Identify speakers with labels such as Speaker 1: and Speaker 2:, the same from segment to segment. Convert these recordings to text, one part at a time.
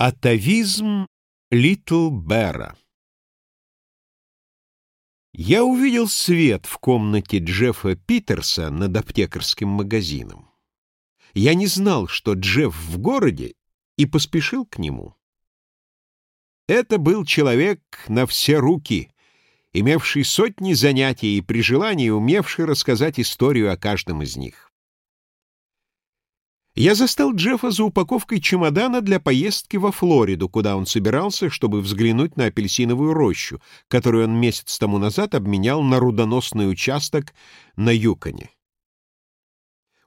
Speaker 1: Атовизм Литл Бэра Я увидел свет в комнате Джеффа Питерса над аптекарским магазином. Я не знал, что Джефф в городе, и поспешил к нему. Это был человек на все руки, имевший сотни занятий и при желании умевший рассказать историю о каждом из них. Я застал Джеффа за упаковкой чемодана для поездки во Флориду, куда он собирался, чтобы взглянуть на апельсиновую рощу, которую он месяц тому назад обменял на рудоносный участок на Юконе.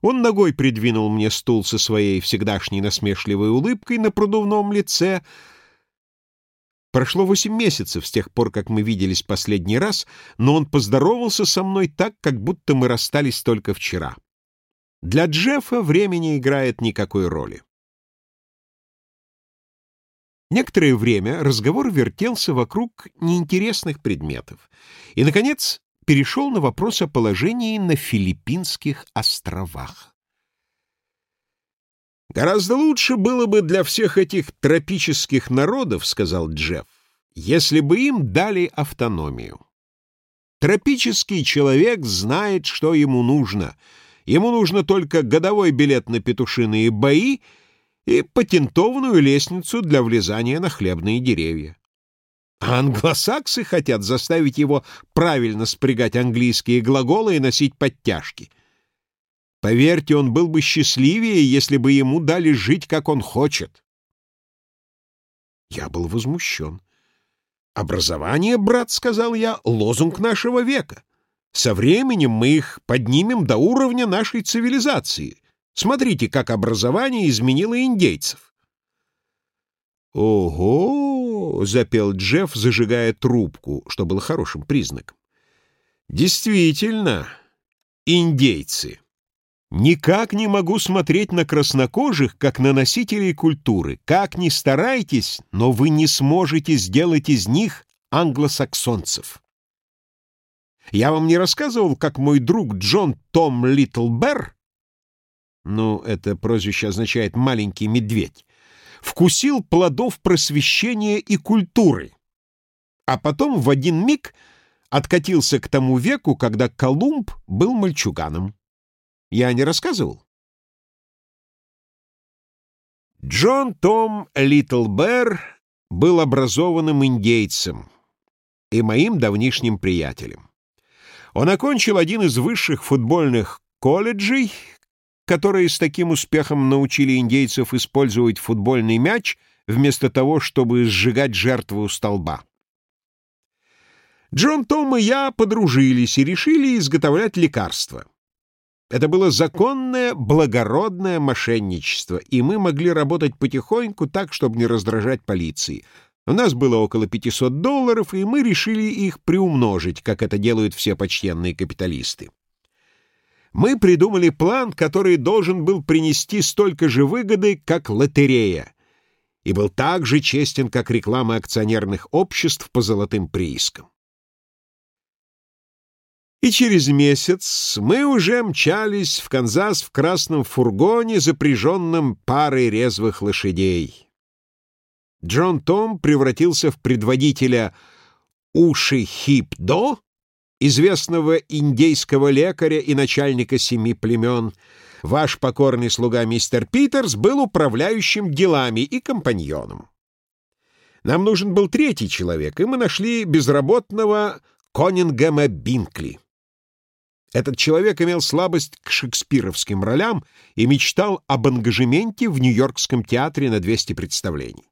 Speaker 1: Он ногой придвинул мне стул со своей всегдашней насмешливой улыбкой на продувном лице. Прошло восемь месяцев с тех пор, как мы виделись последний раз, но он поздоровался со мной так, как будто мы расстались только вчера. Для Джеффа время не играет никакой роли. Некоторое время разговор вертелся вокруг неинтересных предметов и, наконец, перешел на вопрос о положении на Филиппинских островах. «Гораздо лучше было бы для всех этих тропических народов, — сказал Джефф, — если бы им дали автономию. Тропический человек знает, что ему нужно — Ему нужно только годовой билет на петушиные бои и патентованную лестницу для влезания на хлебные деревья. А англосаксы хотят заставить его правильно спрягать английские глаголы и носить подтяжки. Поверьте, он был бы счастливее, если бы ему дали жить, как он хочет. Я был возмущен. «Образование, брат, — сказал я, — лозунг нашего века. Со временем мы их поднимем до уровня нашей цивилизации. Смотрите, как образование изменило индейцев. «Ого!» — запел Джефф, зажигая трубку, что было хорошим признаком. «Действительно, индейцы. Никак не могу смотреть на краснокожих, как на носителей культуры. Как ни старайтесь, но вы не сможете сделать из них англосаксонцев». Я вам не рассказывал, как мой друг Джон Том Литлбер, ну, это прозвище означает «маленький медведь», вкусил плодов просвещения и культуры, а потом в один миг откатился к тому веку, когда Колумб был мальчуганом. Я не рассказывал? Джон Том Литлбер был образованным индейцем и моим давнишним приятелем. Он окончил один из высших футбольных колледжей, которые с таким успехом научили индейцев использовать футбольный мяч вместо того, чтобы сжигать жертву у столба. Джон Том и я подружились и решили изготовлять лекарства. Это было законное, благородное мошенничество, и мы могли работать потихоньку так, чтобы не раздражать полиции — у нас было около 500 долларов, и мы решили их приумножить, как это делают все почтенные капиталисты. Мы придумали план, который должен был принести столько же выгоды, как лотерея, и был так же честен, как реклама акционерных обществ по золотым приискам. И через месяц мы уже мчались в Канзас в красном фургоне, запряженном парой резвых лошадей. Джон Том превратился в предводителя Уши Хип-До, известного индейского лекаря и начальника семи племен. Ваш покорный слуга мистер Питерс был управляющим делами и компаньоном. Нам нужен был третий человек, и мы нашли безработного Конингема Бинкли. Этот человек имел слабость к шекспировским ролям и мечтал об ангажементе в Нью-Йоркском театре на 200 представлений.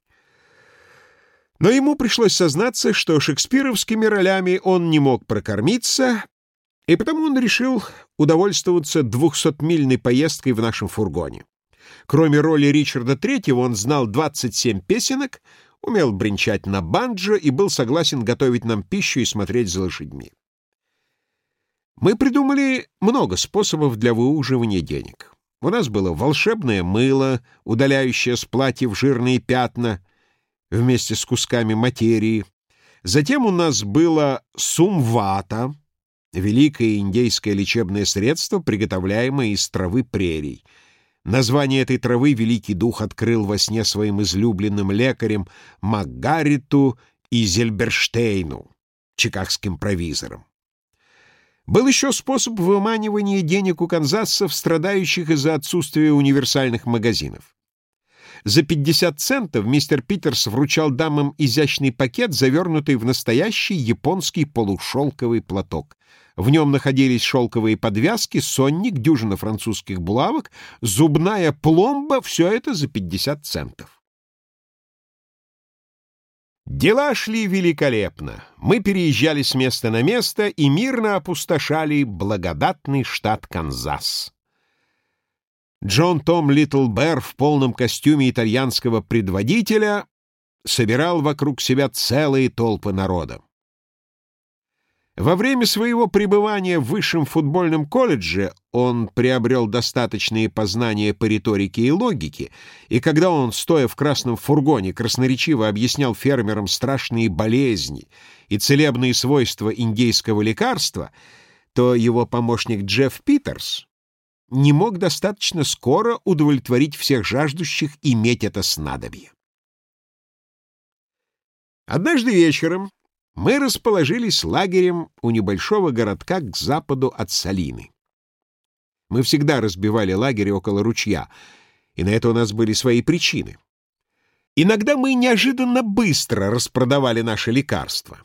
Speaker 1: Но ему пришлось сознаться, что шекспировскими ролями он не мог прокормиться, и потому он решил удовольствоваться двухсотмильной поездкой в нашем фургоне. Кроме роли Ричарда Третьего он знал 27 песенок, умел бренчать на банджо и был согласен готовить нам пищу и смотреть за лошадьми. Мы придумали много способов для выуживания денег. У нас было волшебное мыло, удаляющее с платьев жирные пятна, вместе с кусками материи. Затем у нас было сумвата, великое индейское лечебное средство, приготовляемое из травы прерий. Название этой травы Великий Дух открыл во сне своим излюбленным лекарем Макгариту и Зельберштейну, чикагским провизором. Был еще способ выманивания денег у канзасцев, страдающих из-за отсутствия универсальных магазинов. За 50 центов мистер Питерс вручал дамам изящный пакет, завернутый в настоящий японский полушелковый платок. В нем находились шелковые подвязки, сонник, дюжина французских булавок, зубная пломба — все это за 50 центов. Дела шли великолепно. Мы переезжали с места на место и мирно опустошали благодатный штат Канзас. Джон Том Литлбер в полном костюме итальянского предводителя собирал вокруг себя целые толпы народа. Во время своего пребывания в высшем футбольном колледже он приобрел достаточные познания по риторике и логике, и когда он, стоя в красном фургоне, красноречиво объяснял фермерам страшные болезни и целебные свойства индейского лекарства, то его помощник Джефф Питерс не мог достаточно скоро удовлетворить всех жаждущих иметь это снадобье. Однажды вечером мы расположились лагерем у небольшого городка к западу от Салины. Мы всегда разбивали лагерь около ручья, и на это у нас были свои причины. Иногда мы неожиданно быстро распродавали наши лекарства.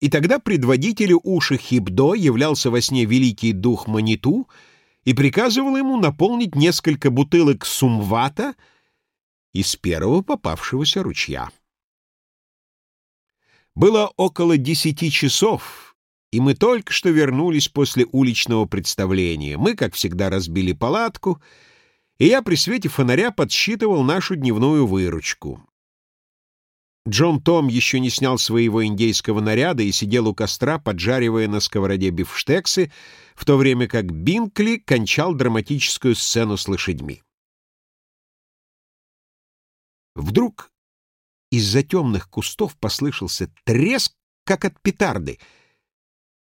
Speaker 1: И тогда предводителю Уши Хибдо являлся во сне великий дух Маниту и приказывал ему наполнить несколько бутылок сумвата из первого попавшегося ручья. Было около десяти часов, и мы только что вернулись после уличного представления. Мы, как всегда, разбили палатку, и я при свете фонаря подсчитывал нашу дневную выручку. Джон Том еще не снял своего индейского наряда и сидел у костра, поджаривая на сковороде бифштексы, в то время как Бинкли кончал драматическую сцену с лошадьми. Вдруг из-за темных кустов послышался треск, как от петарды,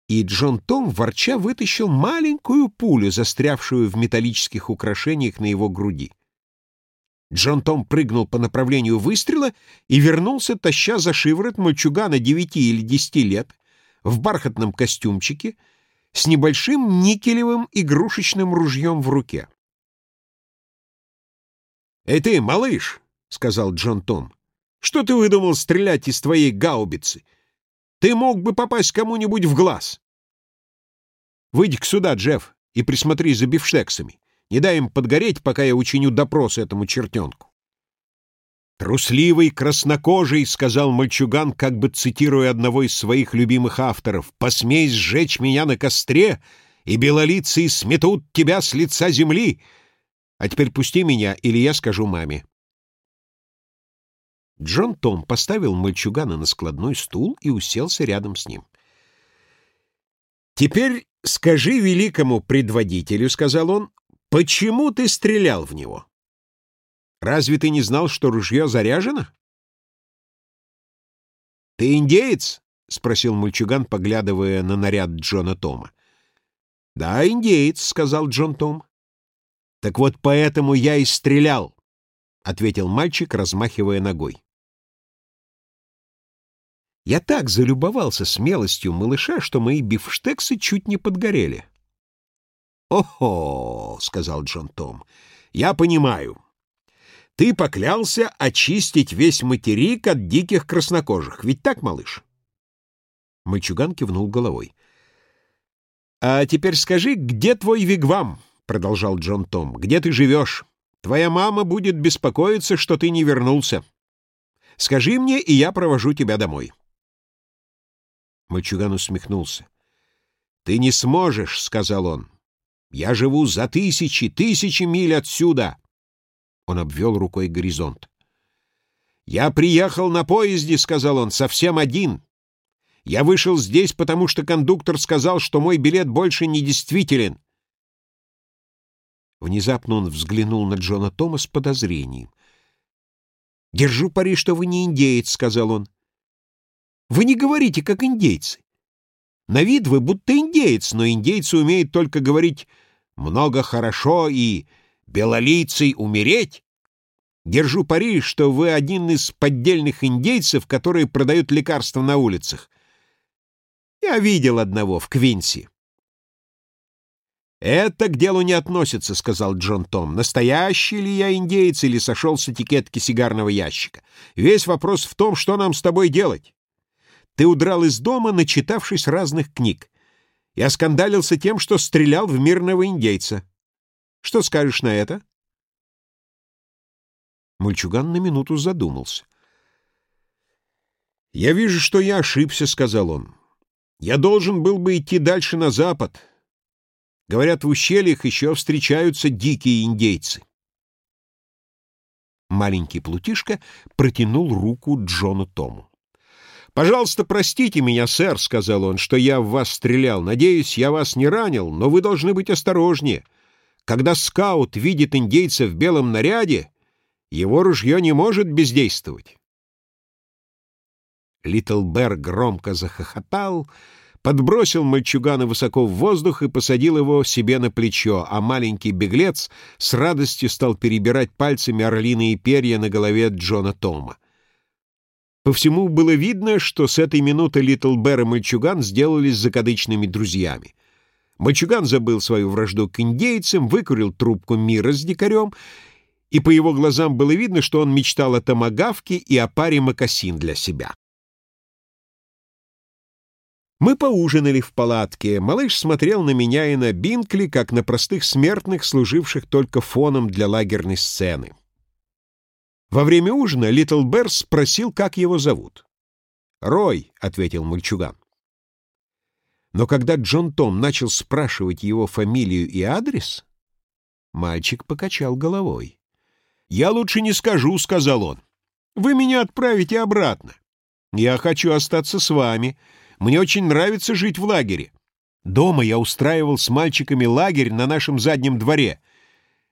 Speaker 1: и Джон Том, ворча, вытащил маленькую пулю, застрявшую в металлических украшениях на его груди. Джон Том прыгнул по направлению выстрела и вернулся, таща за шиворот мальчугана девяти или десяти лет в бархатном костюмчике с небольшим никелевым игрушечным ружьем в руке. «Эй ты, малыш!» — сказал Джон Том. Что ты выдумал стрелять из твоей гаубицы? Ты мог бы попасть кому-нибудь в глаз. Выйди-ка сюда, Джефф, и присмотри за бифштексами. Не дай им подгореть, пока я учиню допрос этому чертенку. «Трусливый, краснокожий», — сказал мальчуган, как бы цитируя одного из своих любимых авторов, «посмей сжечь меня на костре, и белолицые сметут тебя с лица земли. А теперь пусти меня, или я скажу маме». Джон Том поставил мальчугана на складной стул и уселся рядом с ним. «Теперь скажи великому предводителю, — сказал он, — почему ты стрелял в него? Разве ты не знал, что ружье заряжено?» «Ты индеец?» — спросил мальчуган, поглядывая на наряд Джона Тома. «Да, индеец», — сказал Джон Том. «Так вот поэтому я и стрелял», — ответил мальчик, размахивая ногой. Я так залюбовался смелостью малыша, что мои бифштексы чуть не подгорели. «Охо!» — сказал Джон Том. «Я понимаю. Ты поклялся очистить весь материк от диких краснокожих. Ведь так, малыш?» Мальчуган кивнул головой. «А теперь скажи, где твой вигвам?» — продолжал Джон Том. «Где ты живешь? Твоя мама будет беспокоиться, что ты не вернулся. Скажи мне, и я провожу тебя домой». Мальчуган усмехнулся. «Ты не сможешь», — сказал он. «Я живу за тысячи, тысячи миль отсюда!» Он обвел рукой горизонт. «Я приехал на поезде», — сказал он, — «совсем один. Я вышел здесь, потому что кондуктор сказал, что мой билет больше не действителен». Внезапно он взглянул на Джона Тома с подозрением. «Держу пари, что вы не индеец», — сказал он. Вы не говорите, как индейцы. На вид вы будто индеец, но индейцы умеют только говорить «много хорошо» и белолицей умереть? Держу пари, что вы один из поддельных индейцев, которые продают лекарства на улицах. Я видел одного в Квинси. «Это к делу не относится», — сказал Джон Том. «Настоящий ли я индейец или сошел с этикетки сигарного ящика? Весь вопрос в том, что нам с тобой делать. Ты удрал из дома, начитавшись разных книг. Я скандалился тем, что стрелял в мирного индейца. Что скажешь на это?» Мальчуган на минуту задумался. «Я вижу, что я ошибся», — сказал он. «Я должен был бы идти дальше на запад». Говорят, в ущельях еще встречаются дикие индейцы. Маленький плутишка протянул руку Джону Тому. «Пожалуйста, простите меня, сэр», — сказал он, — «что я в вас стрелял. Надеюсь, я вас не ранил, но вы должны быть осторожнее. Когда скаут видит индейца в белом наряде, его ружье не может бездействовать». Литл Бэр громко захохотал, — подбросил мальчугана высоко в воздух и посадил его себе на плечо, а маленький беглец с радостью стал перебирать пальцами орлиные перья на голове Джона Тома. По всему было видно, что с этой минуты Литл Бэр и мальчуган сделались закадычными друзьями. Мальчуган забыл свою вражду к индейцам, выкурил трубку мира с дикарем, и по его глазам было видно, что он мечтал о томагавке и о паре мокасин для себя. Мы поужинали в палатке. Малыш смотрел на меня и на Бинкли, как на простых смертных, служивших только фоном для лагерной сцены. Во время ужина Литл Берс спросил, как его зовут. «Рой», — ответил мальчуган. Но когда Джон Том начал спрашивать его фамилию и адрес, мальчик покачал головой. «Я лучше не скажу», — сказал он. «Вы меня отправите обратно. Я хочу остаться с вами». Мне очень нравится жить в лагере. Дома я устраивал с мальчиками лагерь на нашем заднем дворе.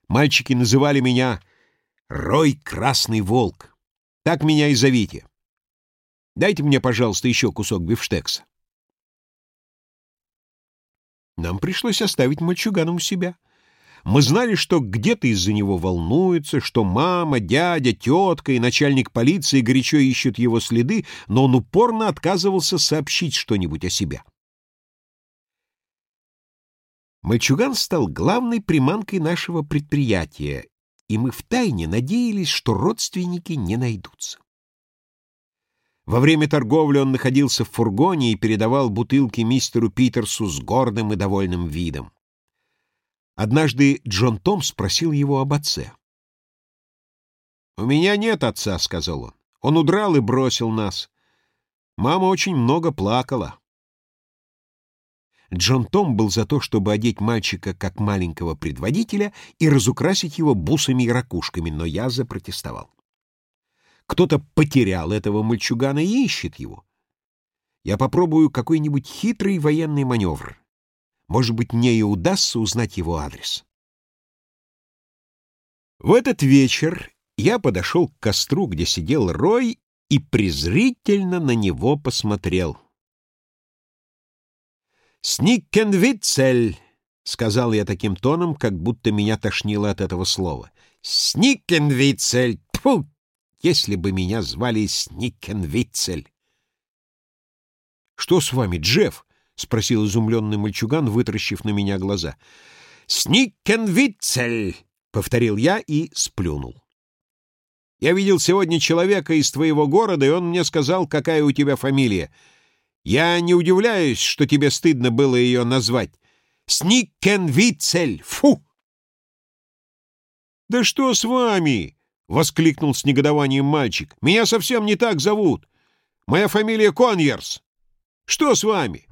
Speaker 1: Мальчики называли меня «Рой Красный Волк». Так меня и зовите. Дайте мне, пожалуйста, еще кусок бифштекса. Нам пришлось оставить мальчугана у себя. Мы знали, что где-то из-за него волнуются, что мама, дядя, тетка и начальник полиции горячо ищут его следы, но он упорно отказывался сообщить что-нибудь о себе. Мальчуган стал главной приманкой нашего предприятия, и мы втайне надеялись, что родственники не найдутся. Во время торговли он находился в фургоне и передавал бутылки мистеру Питерсу с гордым и довольным видом. Однажды Джон Том спросил его об отце. «У меня нет отца», — сказал он. «Он удрал и бросил нас. Мама очень много плакала». Джон Том был за то, чтобы одеть мальчика как маленького предводителя и разукрасить его бусами и ракушками, но я запротестовал. Кто-то потерял этого мальчугана и ищет его. Я попробую какой-нибудь хитрый военный маневр. Может быть, мне и удастся узнать его адрес. В этот вечер я подошел к костру, где сидел Рой, и презрительно на него посмотрел. «Сниккенвицель!» — сказал я таким тоном, как будто меня тошнило от этого слова. «Сниккенвицель! Тьфу! Если бы меня звали Сниккенвицель!» «Что с вами, Джефф?» — спросил изумленный мальчуган, вытаращив на меня глаза. «Сниккенвицель!» — повторил я и сплюнул. «Я видел сегодня человека из твоего города, и он мне сказал, какая у тебя фамилия. Я не удивляюсь, что тебе стыдно было ее назвать. Сниккенвицель! Фу!» «Да что с вами?» — воскликнул с негодованием мальчик. «Меня совсем не так зовут. Моя фамилия Коньерс. Что с вами?»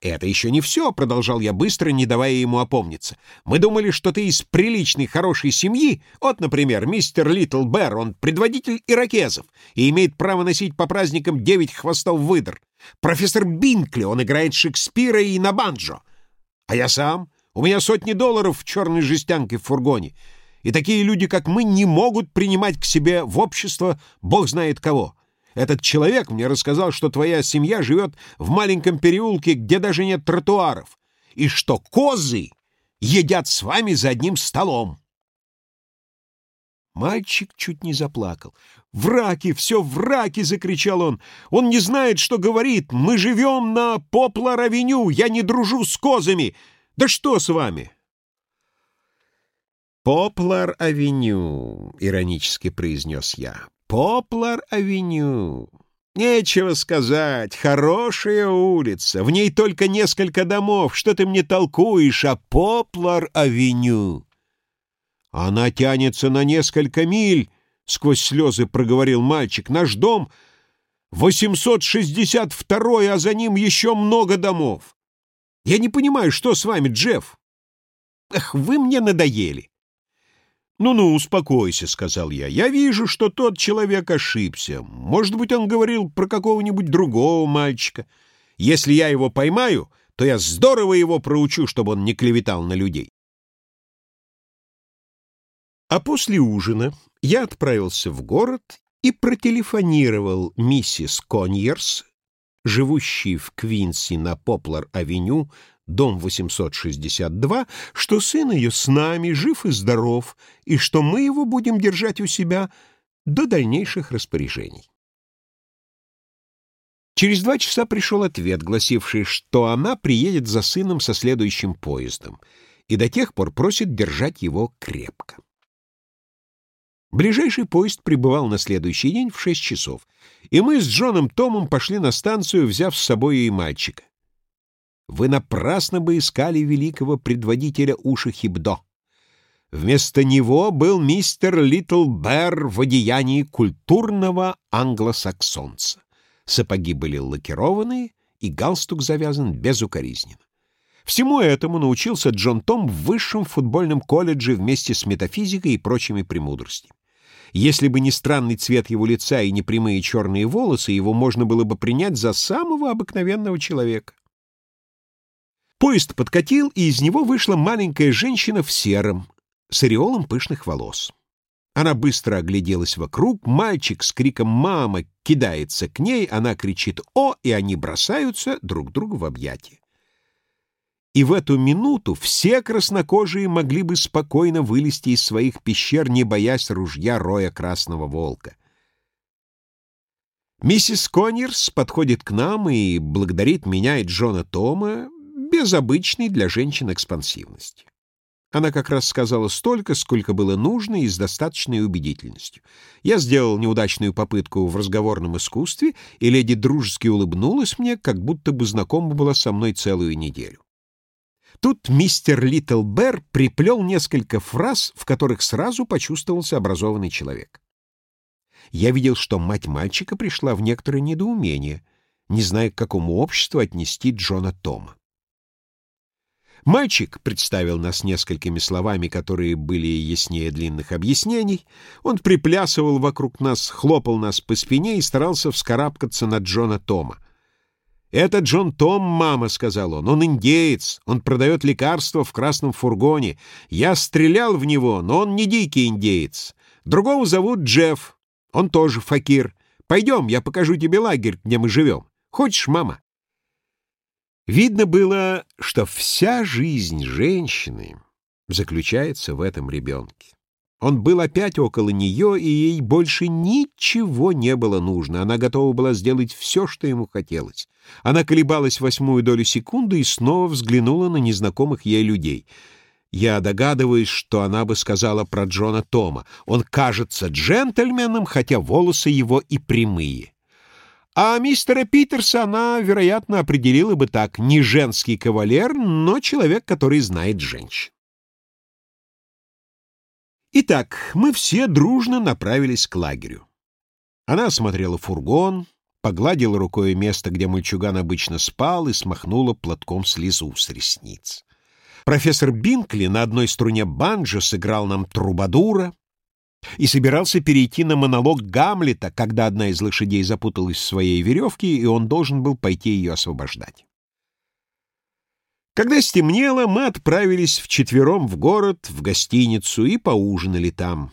Speaker 1: «Это еще не все», — продолжал я быстро, не давая ему опомниться. «Мы думали, что ты из приличной, хорошей семьи. Вот, например, мистер Литл Бэр, он предводитель иракезов и имеет право носить по праздникам девять хвостов выдр. Профессор Бинкли, он играет Шекспира и на банджо. А я сам? У меня сотни долларов в черной жестянке в фургоне. И такие люди, как мы, не могут принимать к себе в общество бог знает кого». Этот человек мне рассказал, что твоя семья живет в маленьком переулке, где даже нет тротуаров, и что козы едят с вами за одним столом. Мальчик чуть не заплакал. «Враки! Все враки!» — закричал он. «Он не знает, что говорит! Мы живем на Поплар-авеню! Я не дружу с козами! Да что с вами?» «Поплар-авеню», — иронически произнес я. «Поплар-авеню». Нечего сказать, хорошая улица, в ней только несколько домов, что ты мне толкуешь о Поплар-авеню? Она тянется на несколько миль, — сквозь слезы проговорил мальчик. Наш дом 862 а за ним еще много домов. Я не понимаю, что с вами, Джефф? Эх, вы мне надоели. «Ну-ну, успокойся», — сказал я. «Я вижу, что тот человек ошибся. Может быть, он говорил про какого-нибудь другого мальчика. Если я его поймаю, то я здорово его проучу, чтобы он не клеветал на людей». А после ужина я отправился в город и протелефонировал миссис Коньерс, живущей в Квинси на Поплар-авеню, дом 862, что сын ее с нами, жив и здоров, и что мы его будем держать у себя до дальнейших распоряжений. Через два часа пришел ответ, гласивший, что она приедет за сыном со следующим поездом, и до тех пор просит держать его крепко. Ближайший поезд прибывал на следующий день в шесть часов, и мы с Джоном Томом пошли на станцию, взяв с собой и мальчика вы напрасно бы искали великого предводителя Уши Хибдо. Вместо него был мистер Литл Бэр в одеянии культурного англосаксонца. Сапоги были лакированные, и галстук завязан безукоризненно. Всему этому научился Джон Том в высшем футбольном колледже вместе с метафизикой и прочими премудростями. Если бы не странный цвет его лица и не прямые черные волосы, его можно было бы принять за самого обыкновенного человека. Поезд подкатил, и из него вышла маленькая женщина в сером, с ореолом пышных волос. Она быстро огляделась вокруг, мальчик с криком «Мама!» кидается к ней, она кричит «О!» и они бросаются друг другу в объятия. И в эту минуту все краснокожие могли бы спокойно вылезти из своих пещер, не боясь ружья роя красного волка. Миссис Коннерс подходит к нам и благодарит меня и Джона Тома, без обычной для женщин экспансивности. Она как раз сказала столько, сколько было нужно и с достаточной убедительностью. Я сделал неудачную попытку в разговорном искусстве, и леди дружески улыбнулась мне, как будто бы знакома была со мной целую неделю. Тут мистер Литл Бэр приплел несколько фраз, в которых сразу почувствовался образованный человек. Я видел, что мать мальчика пришла в некоторое недоумение, не зная, к какому обществу отнести Джона Тома. Мальчик представил нас несколькими словами, которые были яснее длинных объяснений. Он приплясывал вокруг нас, хлопал нас по спине и старался вскарабкаться на Джона Тома. «Это Джон Том, мама», — сказал он. «Он индеец, он продает лекарства в красном фургоне. Я стрелял в него, но он не дикий индеец. Другого зовут Джефф, он тоже факир. Пойдем, я покажу тебе лагерь, где мы живем. Хочешь, мама?» Видно было, что вся жизнь женщины заключается в этом ребенке. Он был опять около нее, и ей больше ничего не было нужно. Она готова была сделать все, что ему хотелось. Она колебалась восьмую долю секунды и снова взглянула на незнакомых ей людей. Я догадываюсь, что она бы сказала про Джона Тома. Он кажется джентльменом, хотя волосы его и прямые. А мистера Питерса она, вероятно, определила бы так. Не женский кавалер, но человек, который знает женщин. Итак, мы все дружно направились к лагерю. Она осмотрела фургон, погладила рукой место, где мальчуган обычно спал, и смахнула платком слезу с ресниц. Профессор Бинкли на одной струне банджо сыграл нам трубадура, и собирался перейти на монолог Гамлета, когда одна из лошадей запуталась в своей веревке, и он должен был пойти ее освобождать. Когда стемнело, мы отправились вчетвером в город, в гостиницу, и поужинали там.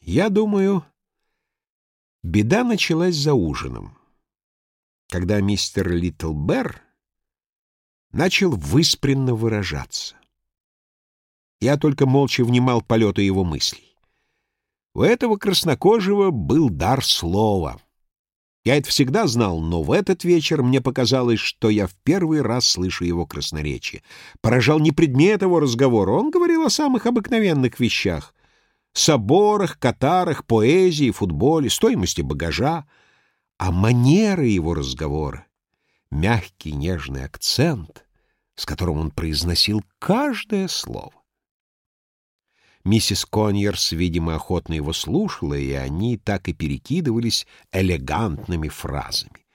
Speaker 1: Я думаю, беда началась за ужином, когда мистер Литлбер начал выспренно выражаться. Я только молча внимал полету его мыслей. У этого краснокожего был дар слова. Я это всегда знал, но в этот вечер мне показалось, что я в первый раз слышу его красноречие. Поражал не предмет его разговора, он говорил о самых обыкновенных вещах. Соборах, катарах, поэзии, футболе, стоимости багажа. А манеры его разговора, мягкий нежный акцент, с которым он произносил каждое слово. Миссис Коньерс, видимо, охотно его слушала, и они так и перекидывались элегантными фразами.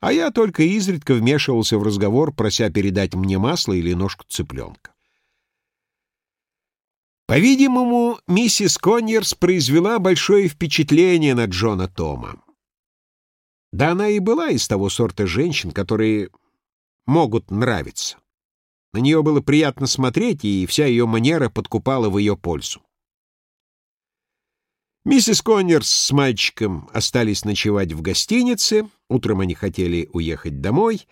Speaker 1: А я только изредка вмешивался в разговор, прося передать мне масло или ножку цыпленка. По-видимому, миссис Коньерс произвела большое впечатление на Джона Тома. Да она и была из того сорта женщин, которые могут нравиться. На нее было приятно смотреть, и вся ее манера подкупала в ее пользу. Миссис Коннерс с мальчиком остались ночевать в гостинице. Утром они хотели уехать домой.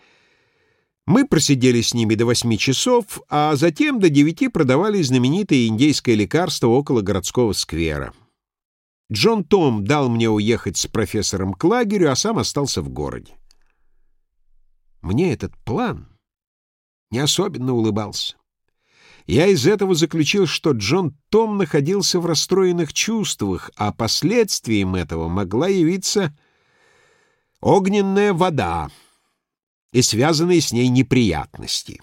Speaker 1: Мы просидели с ними до восьми часов, а затем до девяти продавали знаменитое индейское лекарство около городского сквера. Джон Том дал мне уехать с профессором к лагерю, а сам остался в городе. Мне этот план не особенно улыбался. Я из этого заключил, что Джон Том находился в расстроенных чувствах, а последствием этого могла явиться огненная вода и связанные с ней неприятности.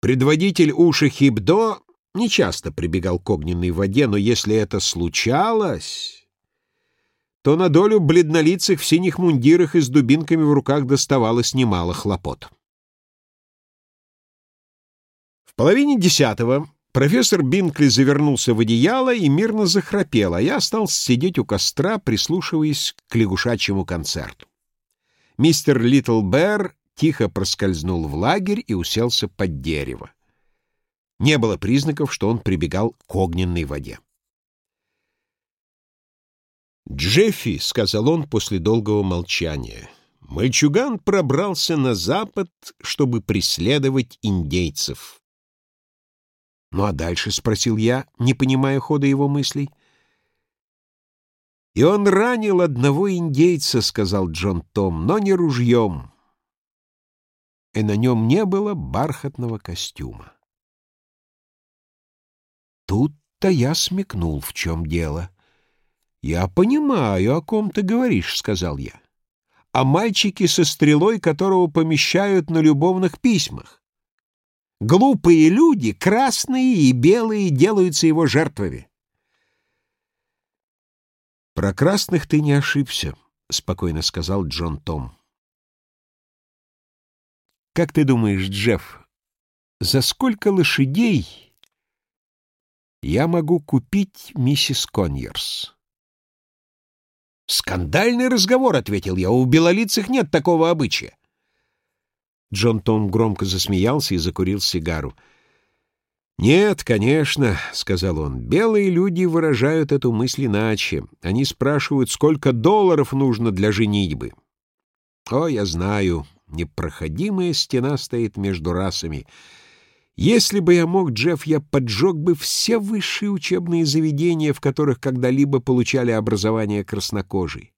Speaker 1: Предводитель Уши Хибдо нечасто прибегал к огненной воде, но если это случалось, то на долю бледнолицых в синих мундирах и с дубинками в руках доставалось немало хлопот половине десятого профессор Бинкли завернулся в одеяло и мирно захрапел, а я остался сидеть у костра, прислушиваясь к лягушачьему концерту. Мистер Литл Бэр тихо проскользнул в лагерь и уселся под дерево. Не было признаков, что он прибегал к огненной воде. «Джеффи», — сказал он после долгого молчания, — «мальчуган пробрался на запад, чтобы преследовать индейцев». «Ну а дальше?» — спросил я, не понимая хода его мыслей. «И он ранил одного индейца», — сказал Джон Том, — «но не ружьем». И на нем не было бархатного костюма. Тут-то я смекнул, в чем дело. «Я понимаю, о ком ты говоришь», — сказал я. «О мальчике со стрелой, которого помещают на любовных письмах. Глупые люди, красные и белые, делаются его жертвами. «Про красных ты не ошибся», — спокойно сказал Джон Том. «Как ты думаешь, Джефф, за сколько лошадей я могу купить миссис Коньерс?» «Скандальный разговор», — ответил я, — «у белолицых нет такого обычая». Джон Том громко засмеялся и закурил сигару. «Нет, конечно», — сказал он, — «белые люди выражают эту мысль иначе. Они спрашивают, сколько долларов нужно для женитьбы». «О, я знаю, непроходимая стена стоит между расами. Если бы я мог, Джефф, я поджег бы все высшие учебные заведения, в которых когда-либо получали образование краснокожие.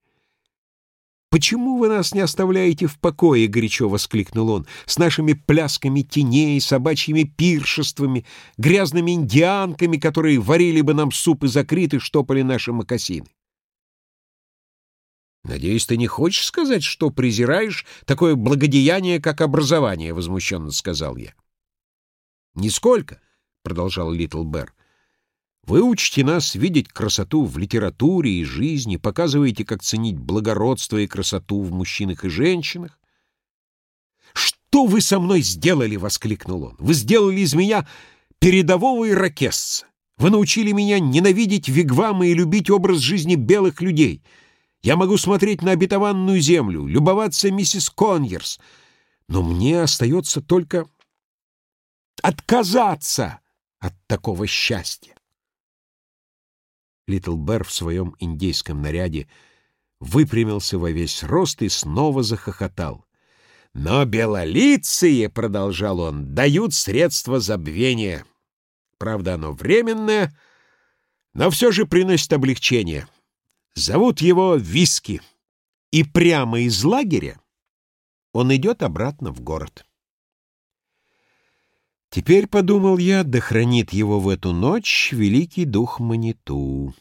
Speaker 1: «Почему вы нас не оставляете в покое?» — горячо воскликнул он. «С нашими плясками теней, собачьими пиршествами, грязными индианками, которые варили бы нам суп из акрит и штопали наши мокасины». «Надеюсь, ты не хочешь сказать, что презираешь такое благодеяние, как образование?» — возмущенно сказал я. «Нисколько», — продолжал Литл Берр. Вы учите нас видеть красоту в литературе и жизни, показываете, как ценить благородство и красоту в мужчинах и женщинах. «Что вы со мной сделали?» — воскликнул он. «Вы сделали из меня передового иракесца. Вы научили меня ненавидеть вигвамы и любить образ жизни белых людей. Я могу смотреть на обетованную землю, любоваться миссис Коньерс, но мне остается только отказаться от такого счастья. Литл Бэр в своем индейском наряде выпрямился во весь рост и снова захохотал. «Но белолицые, — продолжал он, — дают средства забвения. Правда, оно временное, но все же приносит облегчение. Зовут его Виски, и прямо из лагеря он идет обратно в город. Теперь, подумал я, да хранит его в эту ночь великий дух Маниту.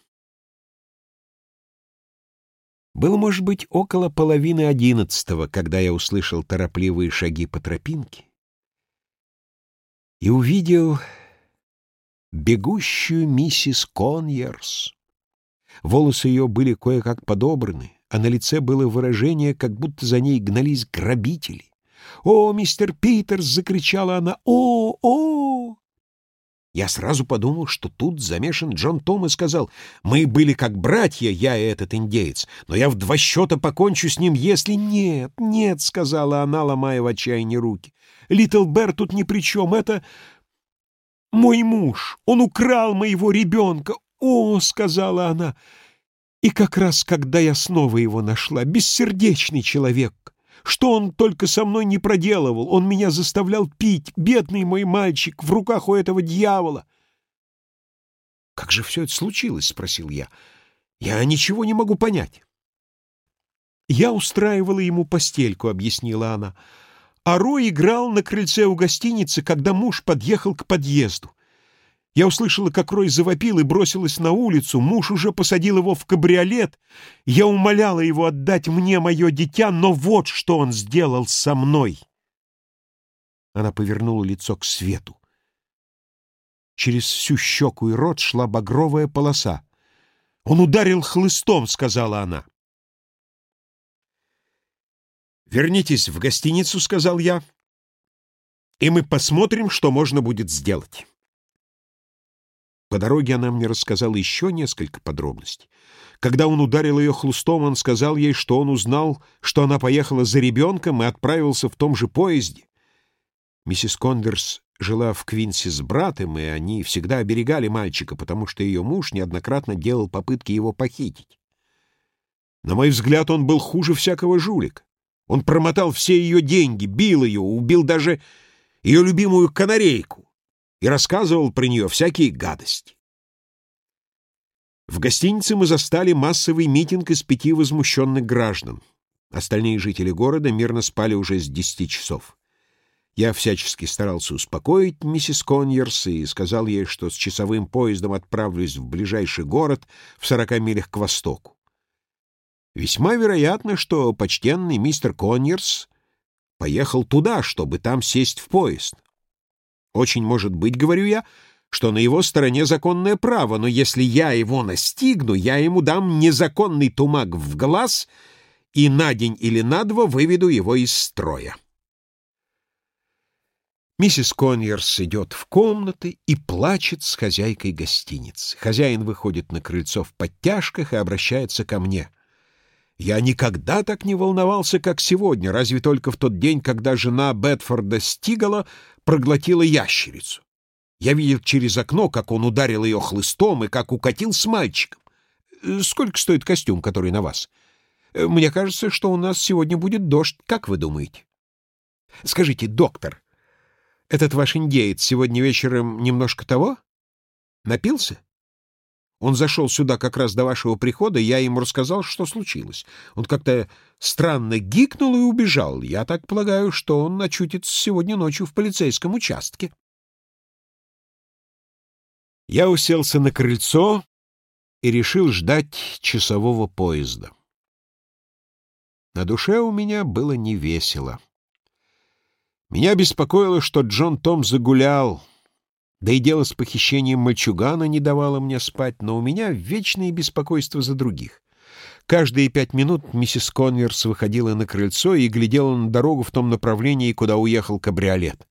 Speaker 1: Было, может быть, около половины одиннадцатого, когда я услышал торопливые шаги по тропинке и увидел бегущую миссис Коньерс. Волосы ее были кое-как подобраны, а на лице было выражение, как будто за ней гнались грабители. «О, мистер Питерс!» — закричала она. «О, о!» Я сразу подумал, что тут замешан Джон Том и сказал, «Мы были как братья, я и этот индеец, но я в два счета покончу с ним, если...» «Нет, нет», — сказала она, ломая в отчаянии руки. «Литл Бэр тут ни при чем, это мой муж, он украл моего ребенка. О!» — сказала она. «И как раз, когда я снова его нашла, бессердечный человек, что он только со мной не проделывал? Он меня заставлял пить, бедный мой мальчик, в руках у этого дьявола. — Как же все это случилось? — спросил я. — Я ничего не могу понять. — Я устраивала ему постельку, — объяснила она. А Рой играл на крыльце у гостиницы, когда муж подъехал к подъезду. Я услышала, как Рой завопил и бросилась на улицу. Муж уже посадил его в кабриолет. Я умоляла его отдать мне мое дитя, но вот что он сделал со мной. Она повернула лицо к свету. Через всю щеку и рот шла багровая полоса. «Он ударил хлыстом», — сказала она. «Вернитесь в гостиницу», — сказал я, — «и мы посмотрим, что можно будет сделать». По дороге она мне рассказала еще несколько подробностей. Когда он ударил ее хлыстом, он сказал ей, что он узнал, что она поехала за ребенком и отправился в том же поезде. Миссис Кондерс жила в Квинсе с братом, и они всегда оберегали мальчика, потому что ее муж неоднократно делал попытки его похитить. На мой взгляд, он был хуже всякого жулика. Он промотал все ее деньги, бил ее, убил даже ее любимую канарейку и рассказывал про нее всякие гадости. В гостинице мы застали массовый митинг из пяти возмущенных граждан. Остальные жители города мирно спали уже с десяти часов. Я всячески старался успокоить миссис Коньерс и сказал ей, что с часовым поездом отправлюсь в ближайший город в сорока милях к востоку. Весьма вероятно, что почтенный мистер Коньерс поехал туда, чтобы там сесть в поезд. Очень может быть, говорю я, что на его стороне законное право, но если я его настигну, я ему дам незаконный тумак в глаз и на день или на два выведу его из строя. Миссис Коньерс идет в комнаты и плачет с хозяйкой гостиницы. Хозяин выходит на крыльцо в подтяжках и обращается ко мне. Я никогда так не волновался, как сегодня, разве только в тот день, когда жена Бетфорда Стигала проглотила ящерицу. Я видел через окно, как он ударил ее хлыстом и как укатил с мальчиком. Э, сколько стоит костюм, который на вас? Э, мне кажется, что у нас сегодня будет дождь. Как вы думаете? Скажите, доктор, этот ваш индеец сегодня вечером немножко того? Напился? Он зашел сюда как раз до вашего прихода, я ему рассказал, что случилось. Он как-то странно гикнул и убежал. Я так полагаю, что он очутится сегодня ночью в полицейском участке. Я уселся на крыльцо и решил ждать часового поезда. На душе у меня было невесело. Меня беспокоило, что Джон Том загулял, да и дело с похищением мальчугана не давало мне спать, но у меня вечное беспокойство за других. Каждые пять минут миссис Конверс выходила на крыльцо и глядела на дорогу в том направлении, куда уехал кабриолет.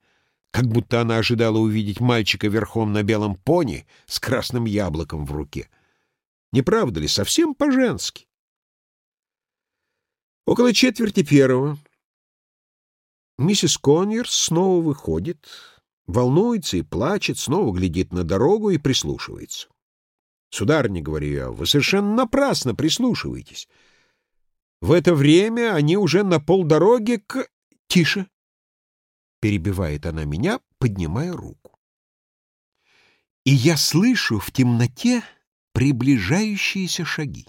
Speaker 1: Как будто она ожидала увидеть мальчика верхом на белом пони с красным яблоком в руке. Не правда ли, совсем по-женски? Около четверти первого миссис Конверс снова выходит, волнуется и плачет, снова глядит на дорогу и прислушивается. «Сударыня, — говорю я, — вы совершенно напрасно прислушиваетесь. В это время они уже на полдороги к... Тише!» — перебивает она меня, поднимая руку. И я слышу в темноте приближающиеся шаги.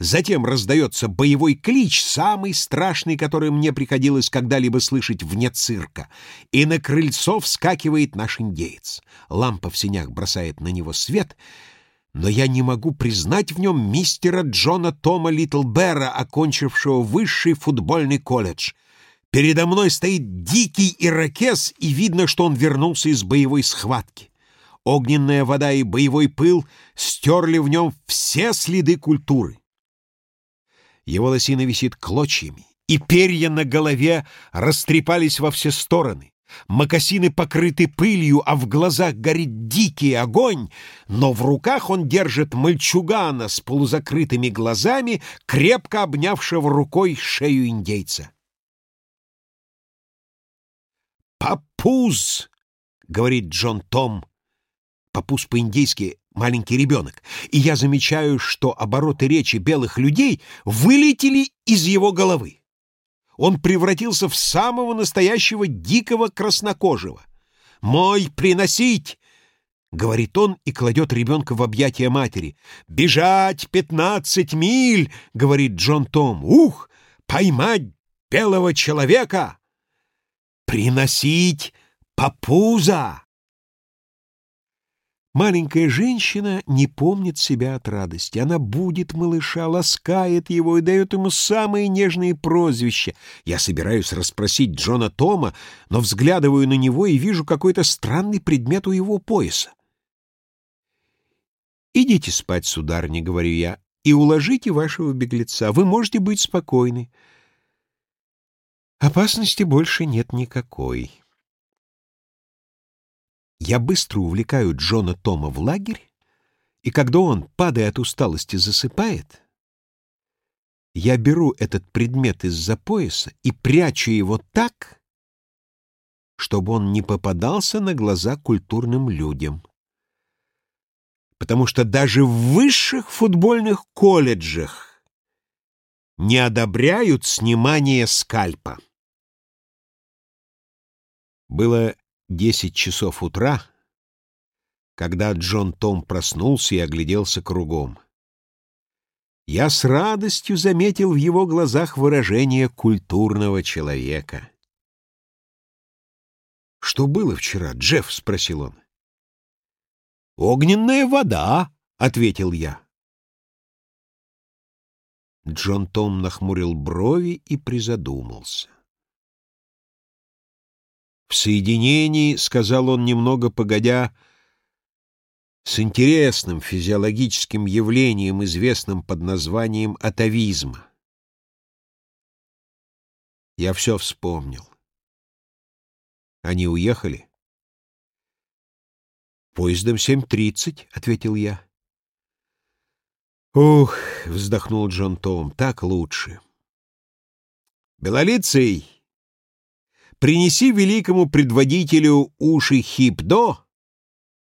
Speaker 1: Затем раздается боевой клич, самый страшный, который мне приходилось когда-либо слышать вне цирка. И на крыльцо вскакивает наш индеец. Лампа в синях бросает на него свет, но я не могу признать в нем мистера Джона Тома Литлбера, окончившего высший футбольный колледж. Передо мной стоит дикий ирокез, и видно, что он вернулся из боевой схватки. Огненная вода и боевой пыл стерли в нем все следы культуры. Его лосина висит клочьями, и перья на голове растрепались во все стороны. Мокасины покрыты пылью, а в глазах горит дикий огонь, но в руках он держит мальчугана с полузакрытыми глазами, крепко обнявшего рукой шею индейца. «Папуз!» — говорит Джон Том. «Папуз по-индейски маленький ребенок, и я замечаю, что обороты речи белых людей вылетели из его головы. Он превратился в самого настоящего дикого краснокожего. «Мой приносить!» — говорит он и кладет ребенка в объятия матери. «Бежать пятнадцать миль!» — говорит Джон Том. «Ух! Поймать белого человека!» «Приносить папуза!» Маленькая женщина не помнит себя от радости. Она будет малыша, ласкает его и дает ему самые нежные прозвища. Я собираюсь расспросить Джона Тома, но взглядываю на него и вижу какой-то странный предмет у его пояса. «Идите спать, сударыня», — говорю я, — «и уложите вашего беглеца. Вы можете быть спокойны. Опасности больше нет никакой». Я быстро увлекаю Джона Тома в лагерь, и когда он, падая от усталости, засыпает, я беру этот предмет из-за пояса и прячу его так, чтобы он не попадался на глаза культурным людям. Потому что даже в высших футбольных колледжах не одобряют снимание скальпа. Было Десять часов утра, когда Джон Том проснулся и огляделся кругом. Я с радостью заметил в его глазах выражение культурного человека. «Что было вчера, Джефф?» — спросил он. «Огненная вода», — ответил я. Джон Том нахмурил брови и призадумался. В соединении, — сказал он немного погодя, — с интересным физиологическим явлением, известным под названием атовизма. Я все вспомнил. Они уехали? «Поездом 7.30», — ответил я. «Ух», — вздохнул Джон Том, — «так лучше». «Белолицый!» Принеси великому предводителю уши Хипдо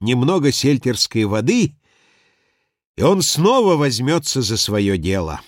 Speaker 1: немного сельтерской воды, и он снова возьмется за свое дело.